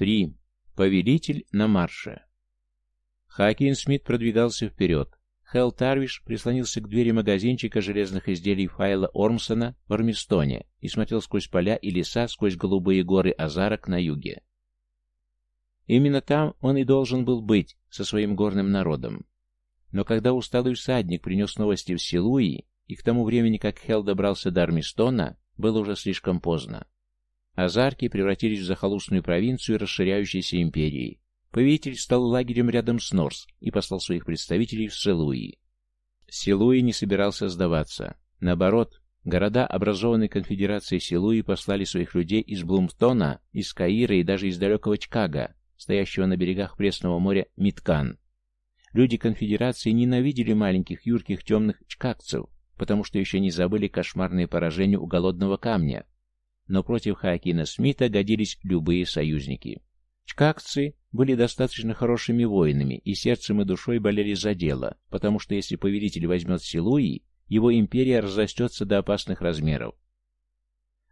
3. Повелитель на марше. Хакин Смит продвигался вперед. Хелл Тарвиш прислонился к двери магазинчика железных изделий Файла Ормсона в Армистоне и смотрел сквозь поля и леса, сквозь голубые горы Азарок на юге. Именно там он и должен был быть, со своим горным народом. Но когда усталый всадник принес новости в Силуи, и к тому времени, как Хелл добрался до Армистона, было уже слишком поздно. Азарки превратились в захолустную провинцию расширяющейся империи. Повелитель стал лагерем рядом с Норс и послал своих представителей в Селуи. Силуи не собирался сдаваться. Наоборот, города, образованные конфедерацией Силуи, послали своих людей из Блумтона, из Каира и даже из далекого Чкага, стоящего на берегах Пресного моря Миткан. Люди конфедерации ненавидели маленьких, юрких, темных чкакцев, потому что еще не забыли кошмарные поражения у голодного камня. Но против Хаакина Смита годились любые союзники. Чкакцы были достаточно хорошими воинами и сердцем и душой болели за дело, потому что если повелитель возьмет Силуи, его империя разрастется до опасных размеров.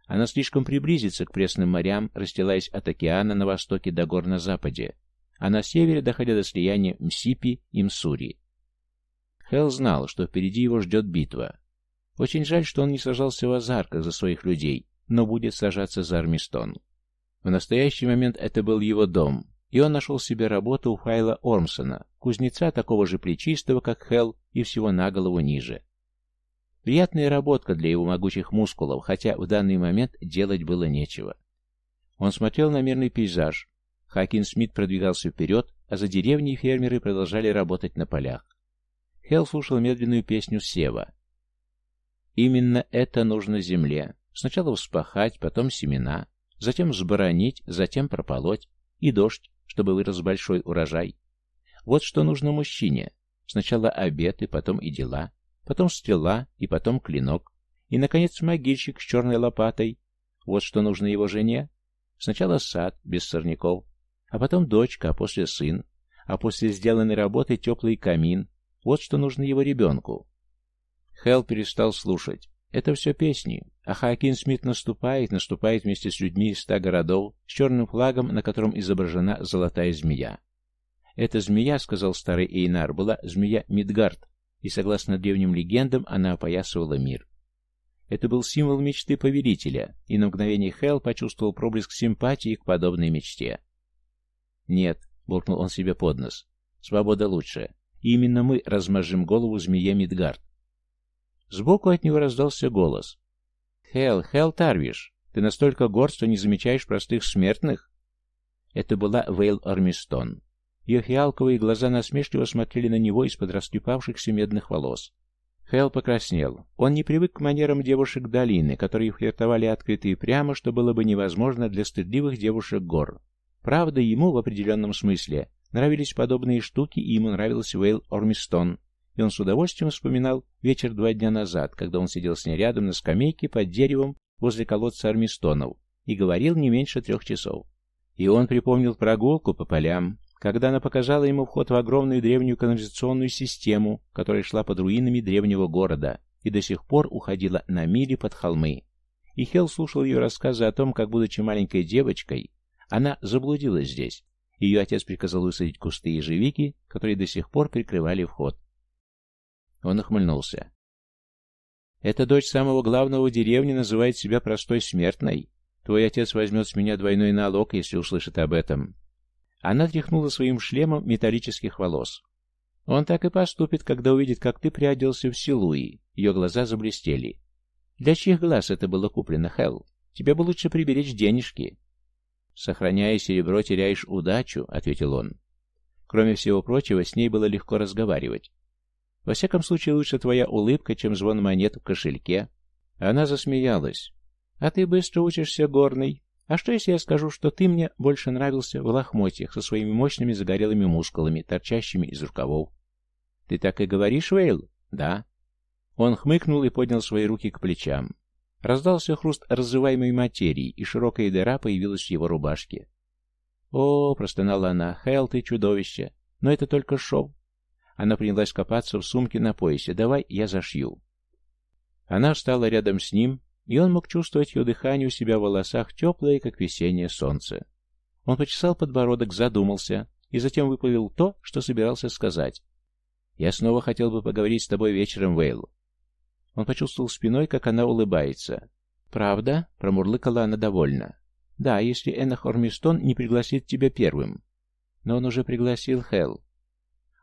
Она слишком приблизится к пресным морям, расстилаясь от океана на востоке до гор на западе, а на севере доходя до слияния Мсипи и Мсури. Хелл знал, что впереди его ждет битва. Очень жаль, что он не сражался в Азарках за своих людей, но будет сражаться за Армистон. В настоящий момент это был его дом, и он нашел себе работу у Файла Ормсона, кузнеца такого же плечистого, как Хелл, и всего на голову ниже. Приятная работка для его могучих мускулов, хотя в данный момент делать было нечего. Он смотрел на мирный пейзаж. Хакин Смит продвигался вперед, а за деревней фермеры продолжали работать на полях. Хелл слушал медленную песню Сева. Именно это нужно земле. Сначала вспахать, потом семена, затем взборонить, затем прополоть, и дождь, чтобы вырос большой урожай. Вот что нужно мужчине. Сначала обед, и потом и дела потом стрела и потом клинок, и, наконец, могильщик с черной лопатой. Вот что нужно его жене. Сначала сад, без сорняков, а потом дочка, а после сын, а после сделанной работы теплый камин. Вот что нужно его ребенку. Хелл перестал слушать. Это все песни. А Хаакин Смит наступает, наступает вместе с людьми из ста городов, с черным флагом, на котором изображена золотая змея. Эта змея, сказал старый Эйнар, была змея Мидгард, и, согласно древним легендам, она опоясывала мир. Это был символ мечты повелителя, и на мгновение Хелл почувствовал проблеск симпатии к подобной мечте. «Нет», — буркнул он себе под нос, — «свобода лучше, и именно мы размажем голову змее Мидгард». Сбоку от него раздался голос. «Хелл, Хелл Тарвиш, ты настолько горд, что не замечаешь простых смертных?» Это была Вейл Армистон. Ее фиалковые глаза насмешливо смотрели на него из-под растрепавшихся медных волос. Хэл покраснел. Он не привык к манерам девушек долины, которые флиртовали открыто и прямо, что было бы невозможно для стыдливых девушек гор. Правда, ему в определенном смысле нравились подобные штуки, и ему нравился Вейл Ормистон, и он с удовольствием вспоминал вечер два дня назад, когда он сидел с ней рядом на скамейке под деревом возле колодца Армистонов и говорил не меньше трех часов. И он припомнил прогулку по полям, когда она показала ему вход в огромную древнюю канализационную систему, которая шла под руинами древнего города и до сих пор уходила на мили под холмы. И Хелл слушал ее рассказы о том, как, будучи маленькой девочкой, она заблудилась здесь. Ее отец приказал высадить кусты ежевики, которые до сих пор прикрывали вход. Он охмыльнулся. «Эта дочь самого главного в деревне называет себя простой смертной. Твой отец возьмет с меня двойной налог, если услышит об этом. Она тряхнула своим шлемом металлических волос. Он так и поступит, когда увидит, как ты приоделся в Силуи. Ее глаза заблестели. Для чьих глаз это было куплено, Хелл? Тебе бы лучше приберечь денежки. Сохраняя серебро, теряешь удачу, ответил он. Кроме всего прочего, с ней было легко разговаривать. Во всяком случае, лучше твоя улыбка, чем звон монет в кошельке. Она засмеялась. А ты быстро учишься, горный. А что, если я скажу, что ты мне больше нравился в лохмотьях со своими мощными загорелыми мускулами, торчащими из рукавов? Ты так и говоришь, Вейл? Да. Он хмыкнул и поднял свои руки к плечам. Раздался хруст разрываемой материи, и широкая дыра появилась в его рубашке. «О!» — простонала она. «Хелл, ты чудовище! Но это только шов!» Она принялась копаться в сумке на поясе. «Давай я зашью». Она встала рядом с ним, и он мог чувствовать ее дыхание у себя в волосах, теплое, как весеннее солнце. Он почесал подбородок, задумался, и затем выпалил то, что собирался сказать. «Я снова хотел бы поговорить с тобой вечером, Вейл». Он почувствовал спиной, как она улыбается. «Правда?» — промурлыкала она довольно. «Да, если Эннах Ормистон не пригласит тебя первым». Но он уже пригласил Хелл.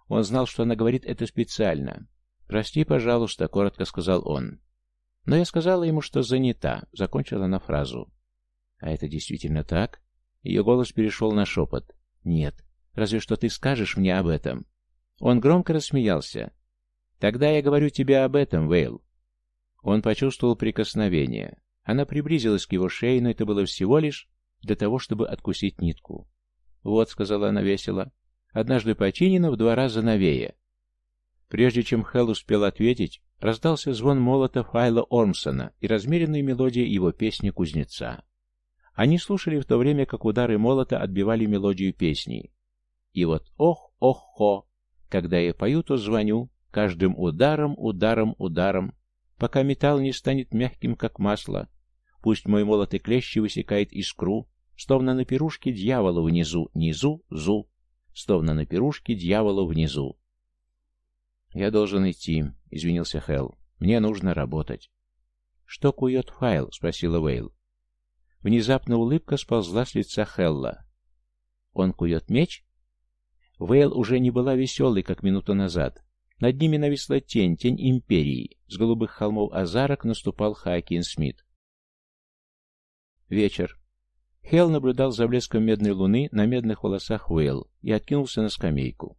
Он знал, что она говорит это специально. «Прости, пожалуйста», — коротко сказал он. Но я сказала ему, что занята, — закончила она фразу. «А это действительно так?» Ее голос перешел на шепот. «Нет. Разве что ты скажешь мне об этом». Он громко рассмеялся. «Тогда я говорю тебе об этом, Вейл». Он почувствовал прикосновение. Она приблизилась к его шее, но это было всего лишь для того, чтобы откусить нитку. «Вот», — сказала она весело, — «однажды починено в два раза новее». Прежде чем Хелл успел ответить, раздался звон молота Файла Ормсона и размеренная мелодия его песни «Кузнеца». Они слушали в то время, как удары молота отбивали мелодию песни. И вот ох, ох, хо, когда я пою, то звоню, каждым ударом, ударом, ударом, пока металл не станет мягким, как масло. Пусть мой молот и клещи высекает искру, словно на пирушке дьявола внизу, низу, зу, словно на пирушке дьявола внизу. «Я должен идти», — извинился Хелл. «Мне нужно работать». «Что кует файл?» — спросила Вейл. Внезапно улыбка сползла с лица Хелла. «Он кует меч?» Вейл уже не была веселой, как минуту назад. Над ними нависла тень, тень Империи. С голубых холмов Азарок наступал Хакин Смит. Вечер. Хелл наблюдал за блеском медной луны на медных волосах Уэлл и откинулся на скамейку.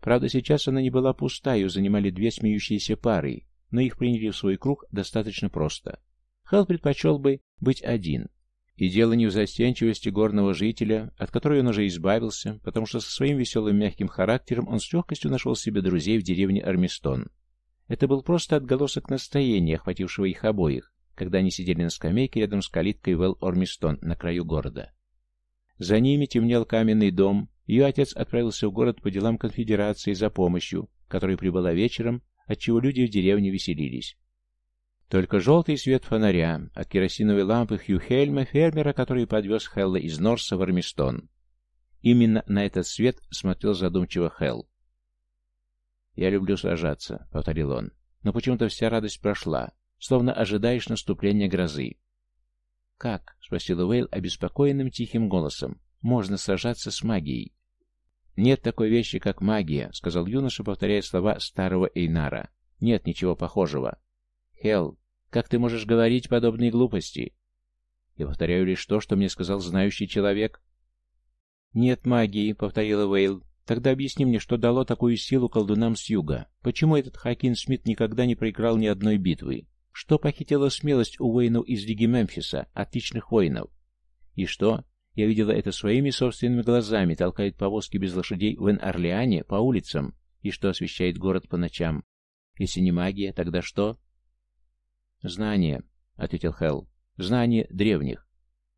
Правда, сейчас она не была пуста, ее занимали две смеющиеся пары, но их приняли в свой круг достаточно просто. Хелл предпочел бы быть один. И дело не в застенчивости горного жителя, от которой он уже избавился, потому что со своим веселым мягким характером он с легкостью нашел себе друзей в деревне Армистон. Это был просто отголосок настроения, охватившего их обоих, когда они сидели на скамейке рядом с калиткой Вэл Ормистон на краю города. За ними темнел каменный дом, ее отец отправился в город по делам конфедерации за помощью, которая прибыла вечером, отчего люди в деревне веселились. Только желтый свет фонаря от керосиновой лампы Хьюхельма, фермера, который подвез Хелла из Норса в Армистон. Именно на этот свет смотрел задумчиво Хелл. «Я люблю сражаться», — повторил он, — «но почему-то вся радость прошла, словно ожидаешь наступления грозы». «Как?» — спросила Уэйл обеспокоенным тихим голосом. «Можно сражаться с магией». «Нет такой вещи, как магия», — сказал юноша, повторяя слова старого Эйнара. «Нет ничего похожего. Хелл, как ты можешь говорить подобные глупости? Я повторяю лишь то, что мне сказал знающий человек. Нет магии, повторила Вейл. Тогда объясни мне, что дало такую силу колдунам с юга. Почему этот Хакин Смит никогда не проиграл ни одной битвы? Что похитила смелость у воинов из Лиги Мемфиса, отличных воинов? И что? Я видела это своими собственными глазами, толкает повозки без лошадей в Эн-Орлеане по улицам, и что освещает город по ночам. Если не магия, тогда что? «Знание», — ответил Хелл. «Знание древних».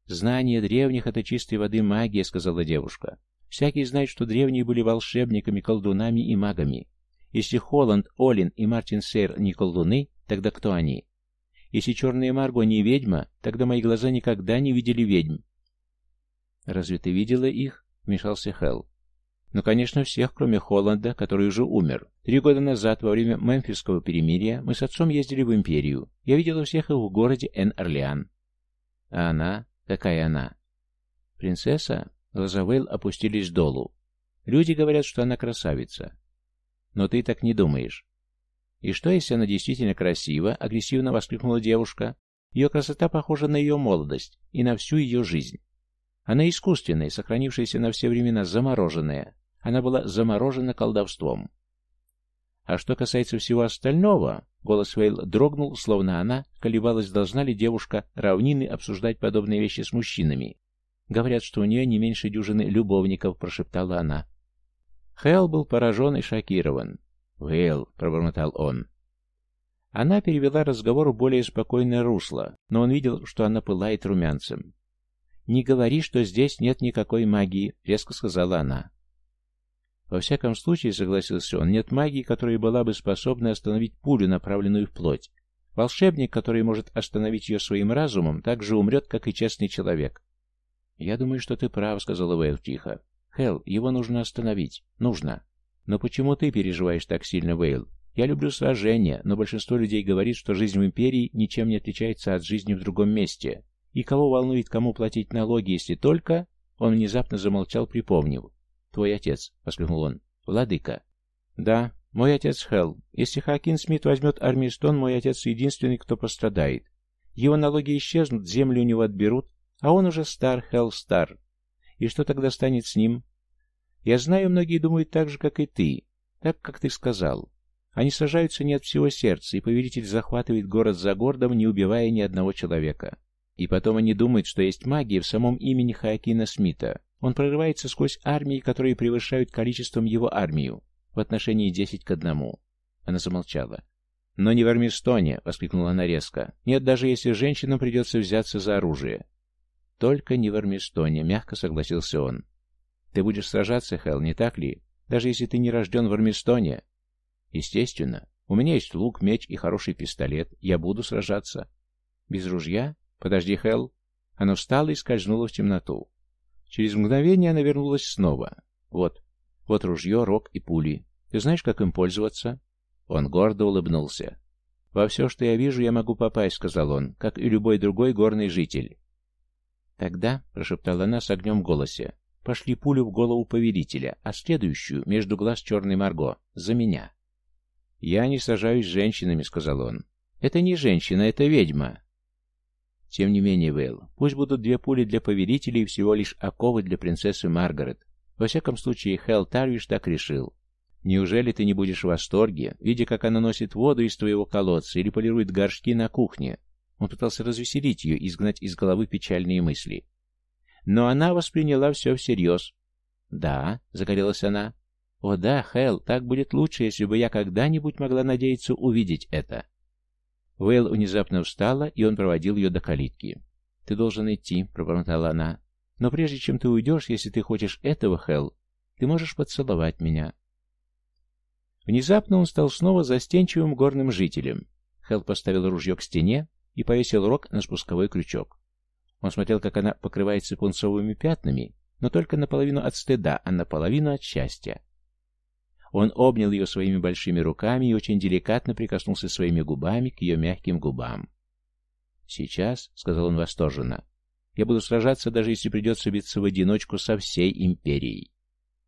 «Знание древних — это чистой воды магия», — сказала девушка. «Всякий знает, что древние были волшебниками, колдунами и магами. Если Холланд, Олин и Мартин Сейр не колдуны, тогда кто они? Если черная Марго не ведьма, тогда мои глаза никогда не видели ведьм». «Разве ты видела их?» — вмешался Хелл. Ну, конечно, всех, кроме Холланда, который уже умер. Три года назад, во время Мемфисского перемирия, мы с отцом ездили в Империю. Я видела всех их в городе Эн-Орлеан. А она? Какая она? Принцесса? Глаза Вейл опустились долу. Люди говорят, что она красавица. Но ты так не думаешь. И что, если она действительно красива? Агрессивно воскликнула девушка. Ее красота похожа на ее молодость и на всю ее жизнь. Она искусственная, сохранившаяся на все времена, замороженная. Она была заморожена колдовством. А что касается всего остального, голос Вейл дрогнул, словно она колебалась, должна ли девушка равнины обсуждать подобные вещи с мужчинами. Говорят, что у нее не меньше дюжины любовников, прошептала она. Хэл был поражен и шокирован. «Вейл», — пробормотал он. Она перевела разговор в более спокойное русло, но он видел, что она пылает румянцем. «Не говори, что здесь нет никакой магии», — резко сказала она. Во всяком случае, согласился он, нет магии, которая была бы способна остановить пулю, направленную в плоть. Волшебник, который может остановить ее своим разумом, так же умрет, как и честный человек. «Я думаю, что ты прав», — сказала Вейл тихо. «Хелл, его нужно остановить. Нужно». «Но почему ты переживаешь так сильно, Вейл? Я люблю сражения, но большинство людей говорит, что жизнь в Империи ничем не отличается от жизни в другом месте. И кого волнует, кому платить налоги, если только...» Он внезапно замолчал, припомнив. «Твой отец», — воскликнул он. «Владыка». «Да, мой отец Хелл. Если Хакин Смит возьмет Армистон, мой отец единственный, кто пострадает. Его налоги исчезнут, землю у него отберут, а он уже стар, Хелл стар. И что тогда станет с ним? Я знаю, многие думают так же, как и ты, так, как ты сказал. Они сражаются не от всего сердца, и повелитель захватывает город за городом, не убивая ни одного человека. И потом они думают, что есть магия в самом имени Хаакина Смита. Он прорывается сквозь армии, которые превышают количеством его армию в отношении десять к одному. Она замолчала. «Но не в Армистоне!» — воскликнула она резко. «Нет, даже если женщинам придется взяться за оружие». «Только не в Армистоне», — мягко согласился он. «Ты будешь сражаться, Хелл, не так ли? Даже если ты не рожден в Армистоне?» «Естественно. У меня есть лук, меч и хороший пистолет. Я буду сражаться». «Без ружья? Подожди, Хелл». Она встала и скользнула в темноту. Через мгновение она вернулась снова. «Вот, вот ружье, рог и пули. Ты знаешь, как им пользоваться?» Он гордо улыбнулся. «Во все, что я вижу, я могу попасть», — сказал он, — «как и любой другой горный житель». «Тогда», — прошептала она с огнем в голосе, — «пошли пулю в голову повелителя, а следующую — между глаз черной Марго, за меня». «Я не сажаюсь с женщинами», — сказал он. «Это не женщина, это ведьма». Тем не менее, Вейл, пусть будут две пули для повелителя и всего лишь оковы для принцессы Маргарет. Во всяком случае, Хелл Тарвиш так решил. Неужели ты не будешь в восторге, видя, как она носит воду из твоего колодца или полирует горшки на кухне? Он пытался развеселить ее и изгнать из головы печальные мысли. Но она восприняла все всерьез. «Да», — загорелась она. «О да, Хелл, так будет лучше, если бы я когда-нибудь могла надеяться увидеть это». Вейл внезапно встала, и он проводил ее до калитки. «Ты должен идти», — пробормотала она. Но прежде чем ты уйдешь, если ты хочешь этого, Хелл, ты можешь поцеловать меня. Внезапно он стал снова застенчивым горным жителем. Хелл поставил ружье к стене и повесил рог на спусковой крючок. Он смотрел, как она покрывается пунцовыми пятнами, но только наполовину от стыда, а наполовину от счастья. Он обнял ее своими большими руками и очень деликатно прикоснулся своими губами к ее мягким губам. «Сейчас», — сказал он восторженно, я буду сражаться, даже если придется биться в одиночку со всей империей.